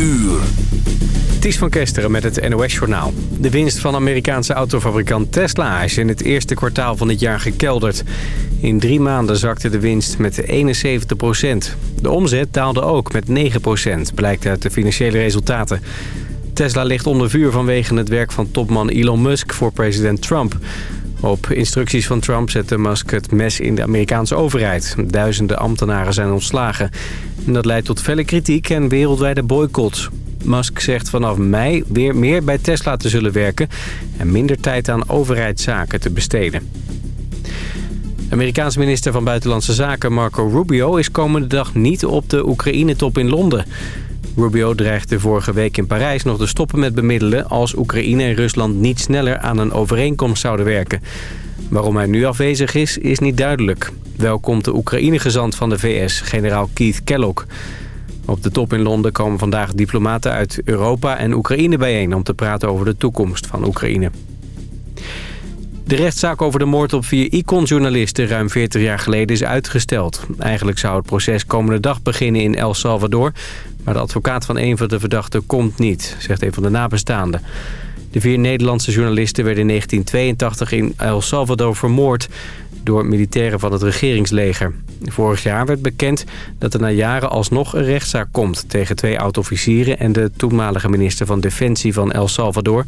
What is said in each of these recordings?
uur. Ties van Kesteren met het NOS-journaal. De winst van Amerikaanse autofabrikant Tesla is in het eerste kwartaal van dit jaar gekelderd. In drie maanden zakte de winst met 71 procent. De omzet daalde ook met 9 procent, blijkt uit de financiële resultaten. Tesla ligt onder vuur vanwege het werk van topman Elon Musk voor president Trump. Op instructies van Trump zette Musk het mes in de Amerikaanse overheid. Duizenden ambtenaren zijn ontslagen. En dat leidt tot felle kritiek en wereldwijde boycotts. Musk zegt vanaf mei weer meer bij Tesla te zullen werken... en minder tijd aan overheidszaken te besteden. Amerikaanse minister van Buitenlandse Zaken Marco Rubio... is komende dag niet op de Oekraïne-top in Londen. Rubio dreigde vorige week in Parijs nog te stoppen met bemiddelen... als Oekraïne en Rusland niet sneller aan een overeenkomst zouden werken. Waarom hij nu afwezig is, is niet duidelijk. Wel komt de Oekraïne-gezant van de VS, generaal Keith Kellogg. Op de top in Londen komen vandaag diplomaten uit Europa en Oekraïne bijeen... om te praten over de toekomst van Oekraïne. De rechtszaak over de moord op vier Icon-journalisten ruim 40 jaar geleden is uitgesteld. Eigenlijk zou het proces komende dag beginnen in El Salvador... maar de advocaat van een van de verdachten komt niet, zegt een van de nabestaanden. De vier Nederlandse journalisten werden in 1982 in El Salvador vermoord door militairen van het regeringsleger. Vorig jaar werd bekend dat er na jaren alsnog een rechtszaak komt... tegen twee oud-officieren en de toenmalige minister van Defensie van El Salvador.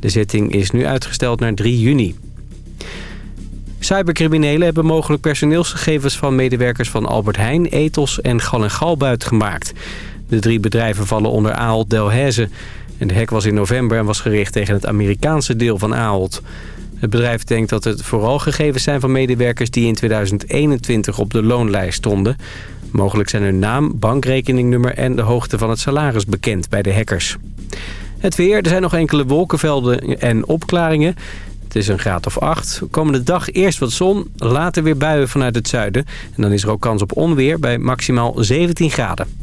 De zitting is nu uitgesteld naar 3 juni. Cybercriminelen hebben mogelijk personeelsgegevens van medewerkers van Albert Heijn, Ethos en Gal en Gal gemaakt. De drie bedrijven vallen onder Ahold Delhaize. En de hek was in november en was gericht tegen het Amerikaanse deel van Ahold. Het bedrijf denkt dat het vooral gegevens zijn van medewerkers die in 2021 op de loonlijst stonden. Mogelijk zijn hun naam, bankrekeningnummer en de hoogte van het salaris bekend bij de hackers. Het weer, er zijn nog enkele wolkenvelden en opklaringen. Het is een graad of 8. Komende dag eerst wat zon, later weer buien vanuit het zuiden. En dan is er ook kans op onweer bij maximaal 17 graden.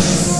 face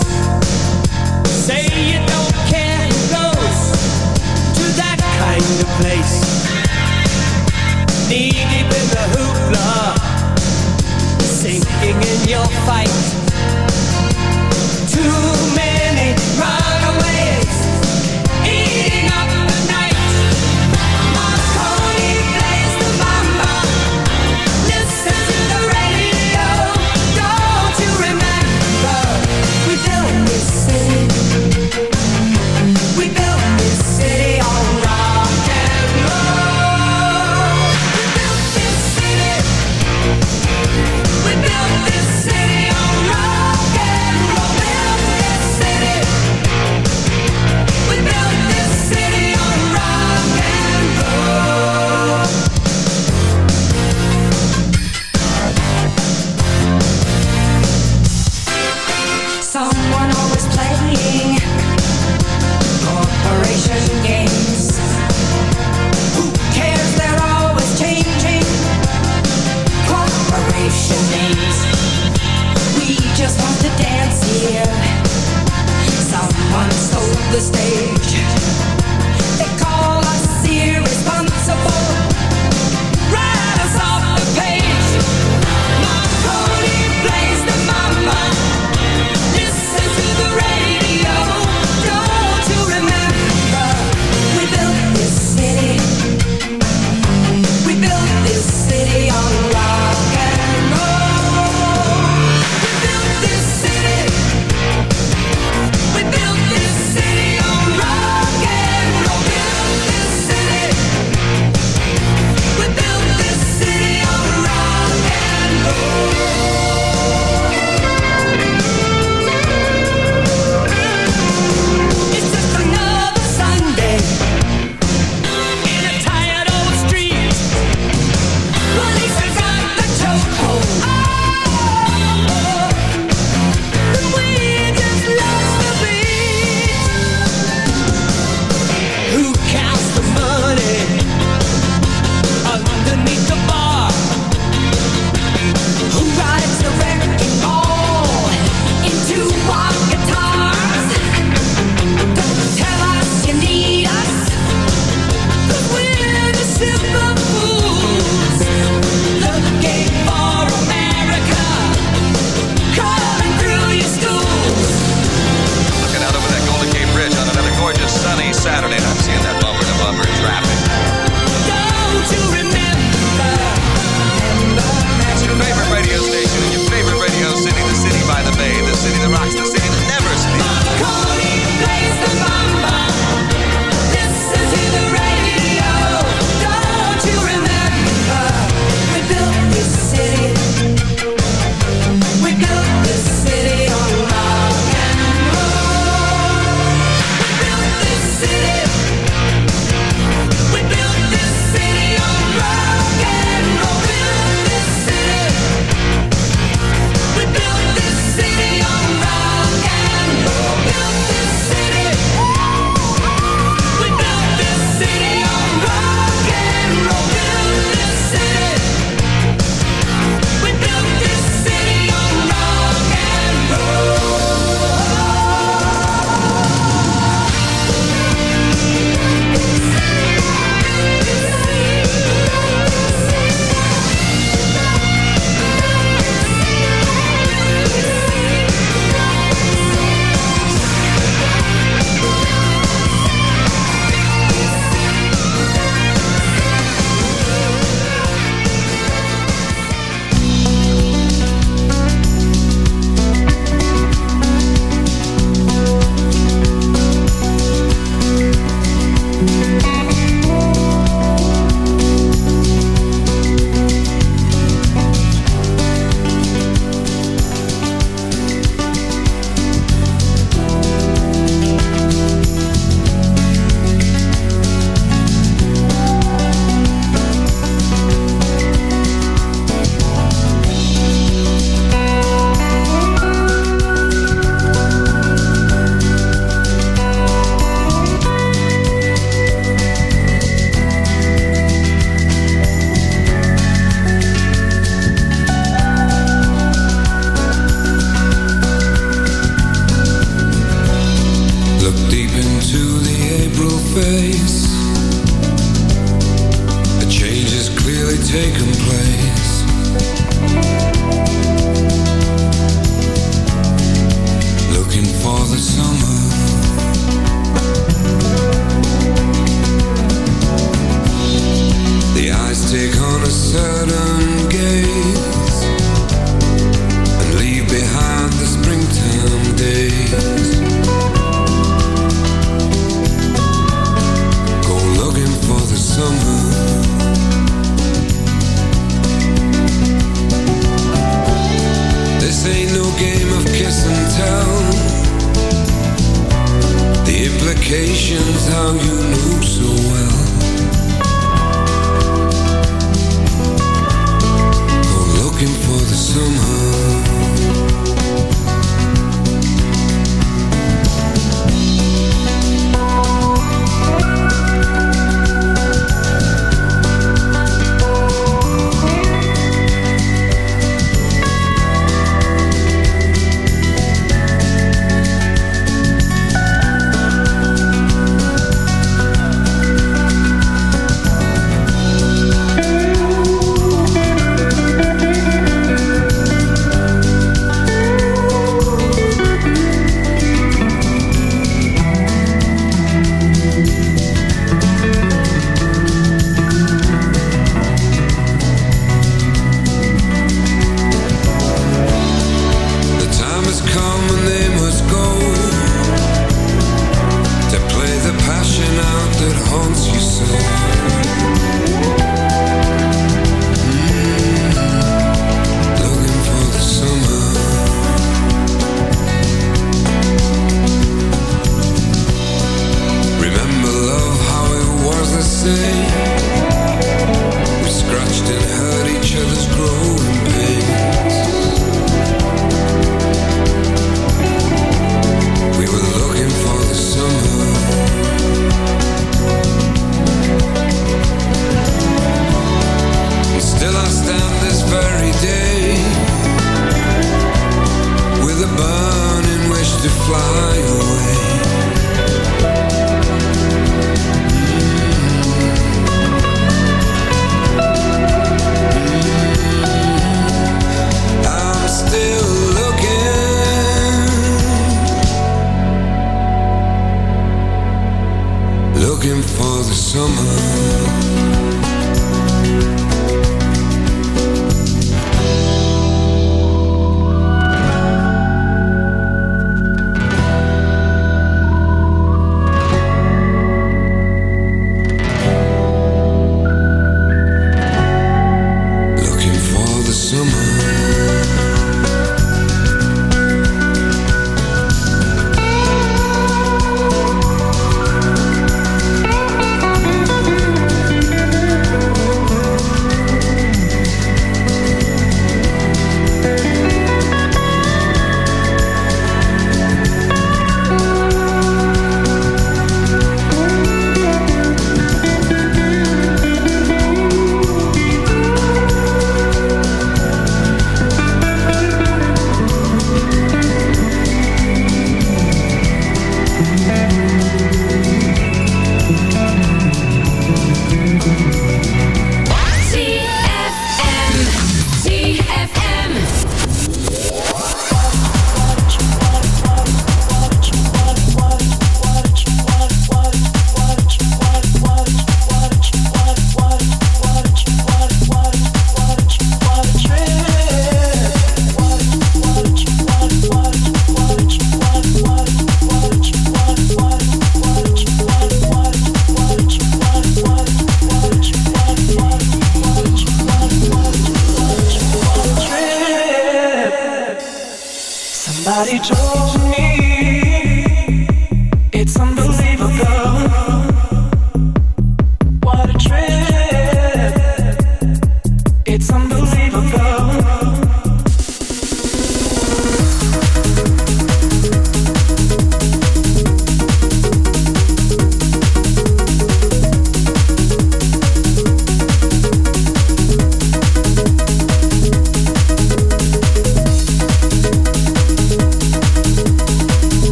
to fly away. body, Joe.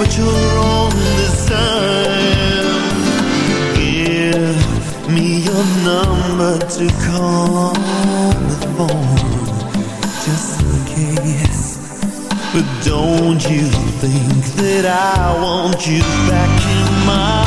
but you're wrong this time Give me your number to call on the phone Just in case. But don't you think that I want you back in my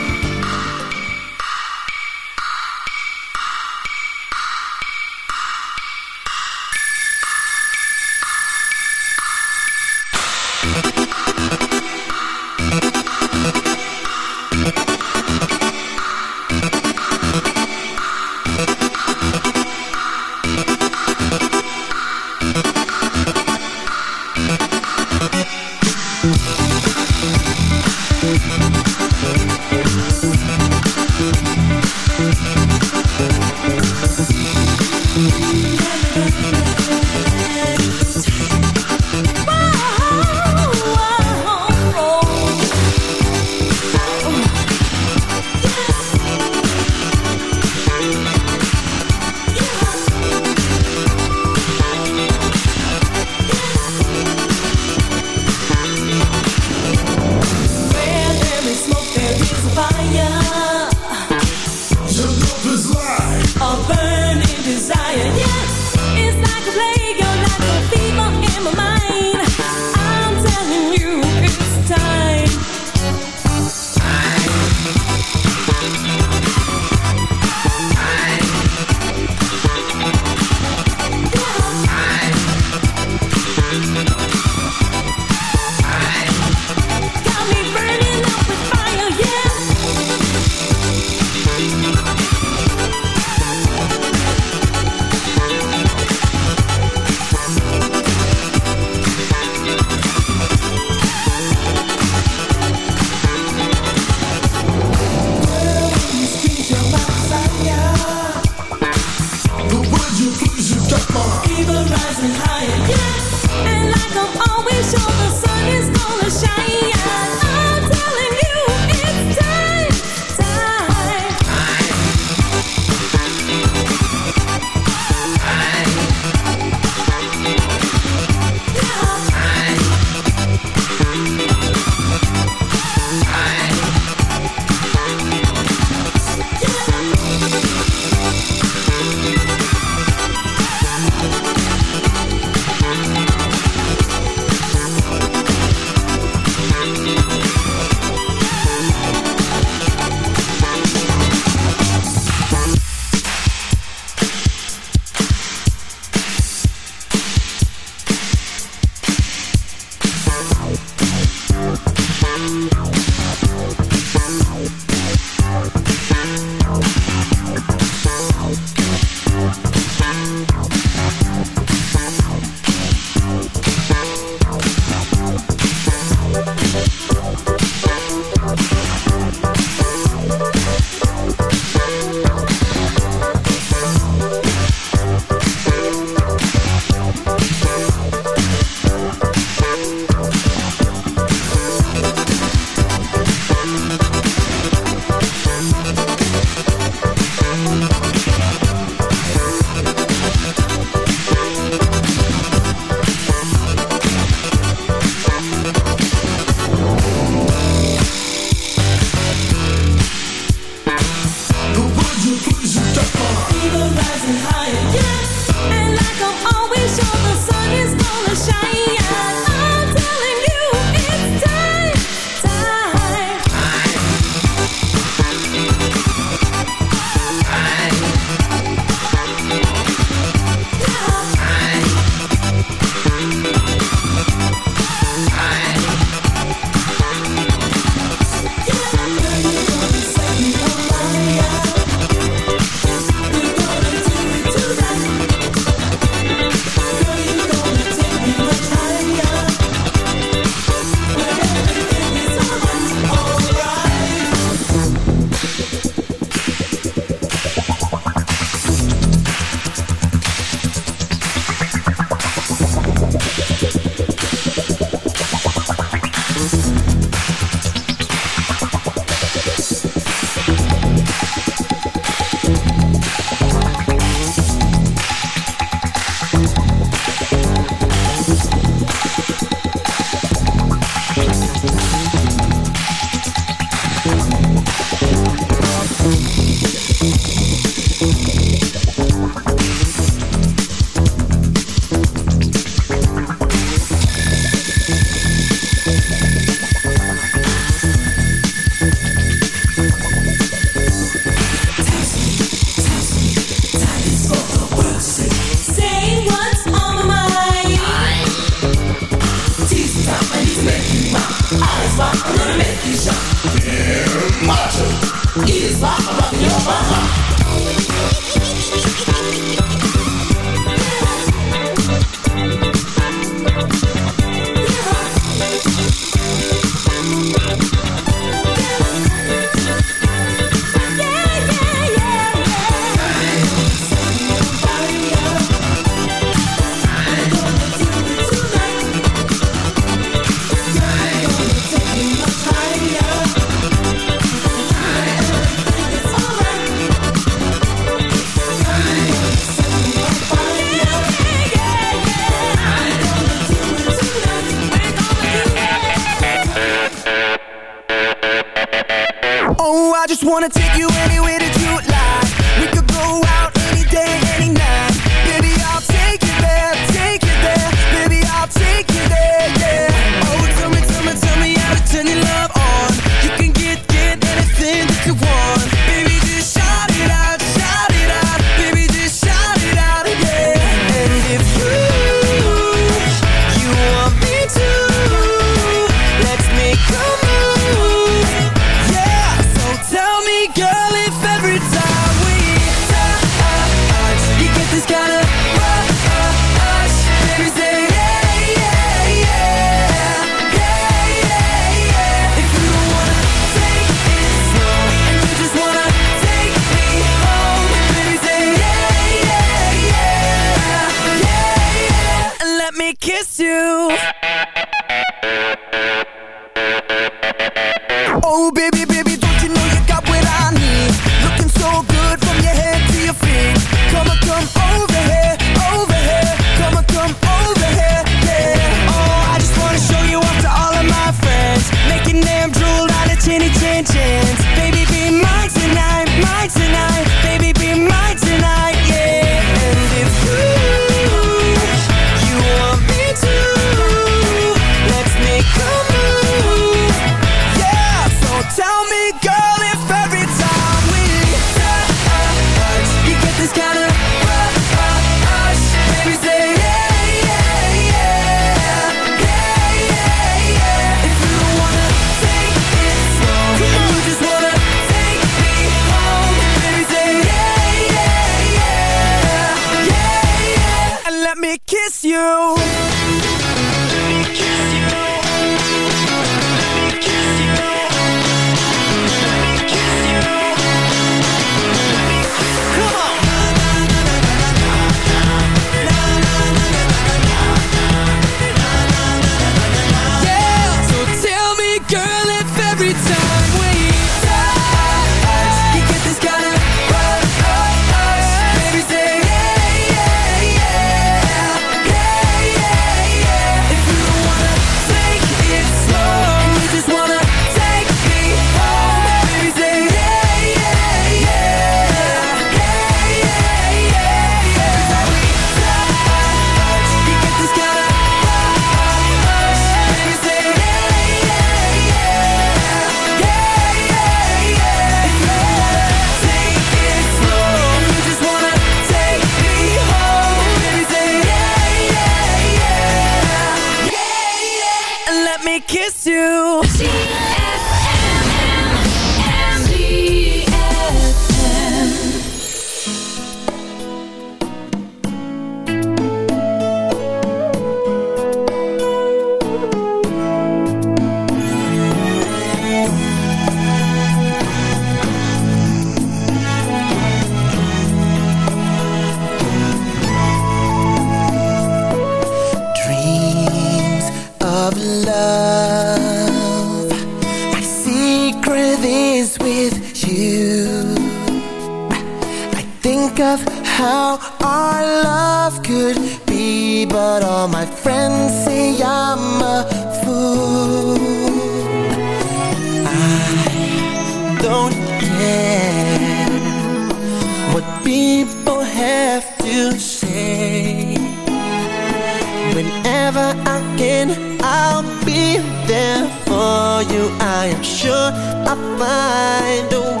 you. I am sure I'll find a way.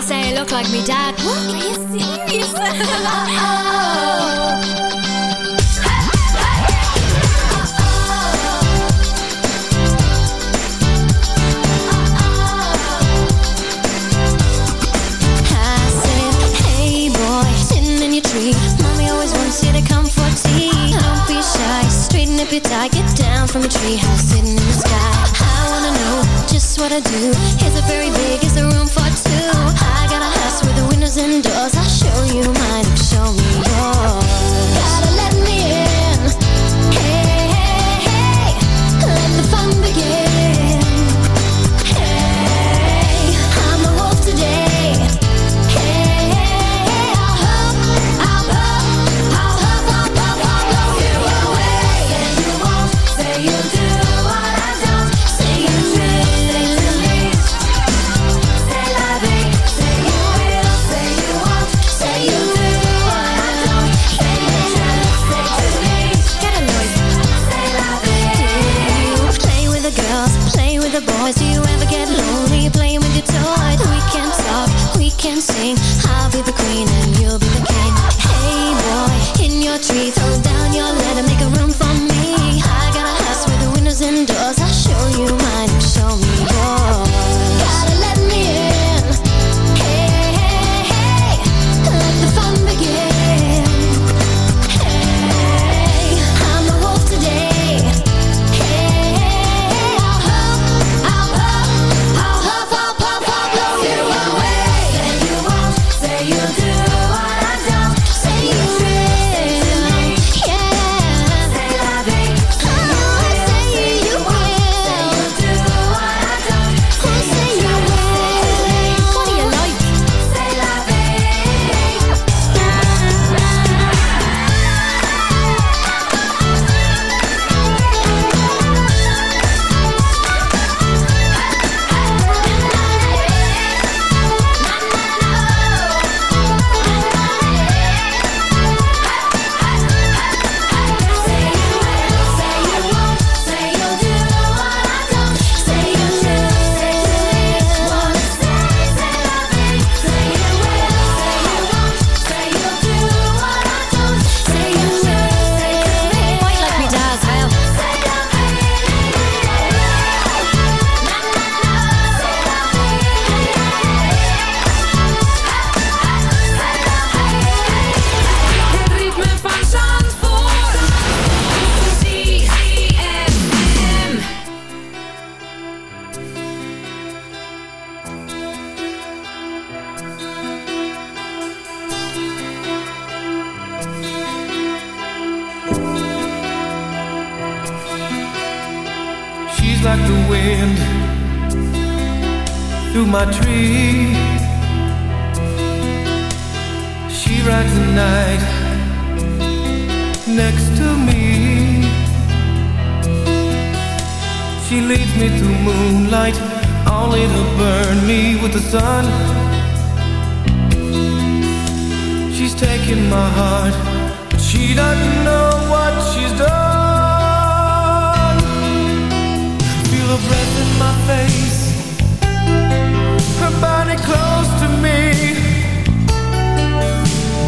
people say I look like me dad. What? Are you serious? oh. if you die, get down from a treehouse sitting in the sky. I wanna know just what I do. Is it very big? Is there room for two? doors and doors. I'll show you mine. Show me.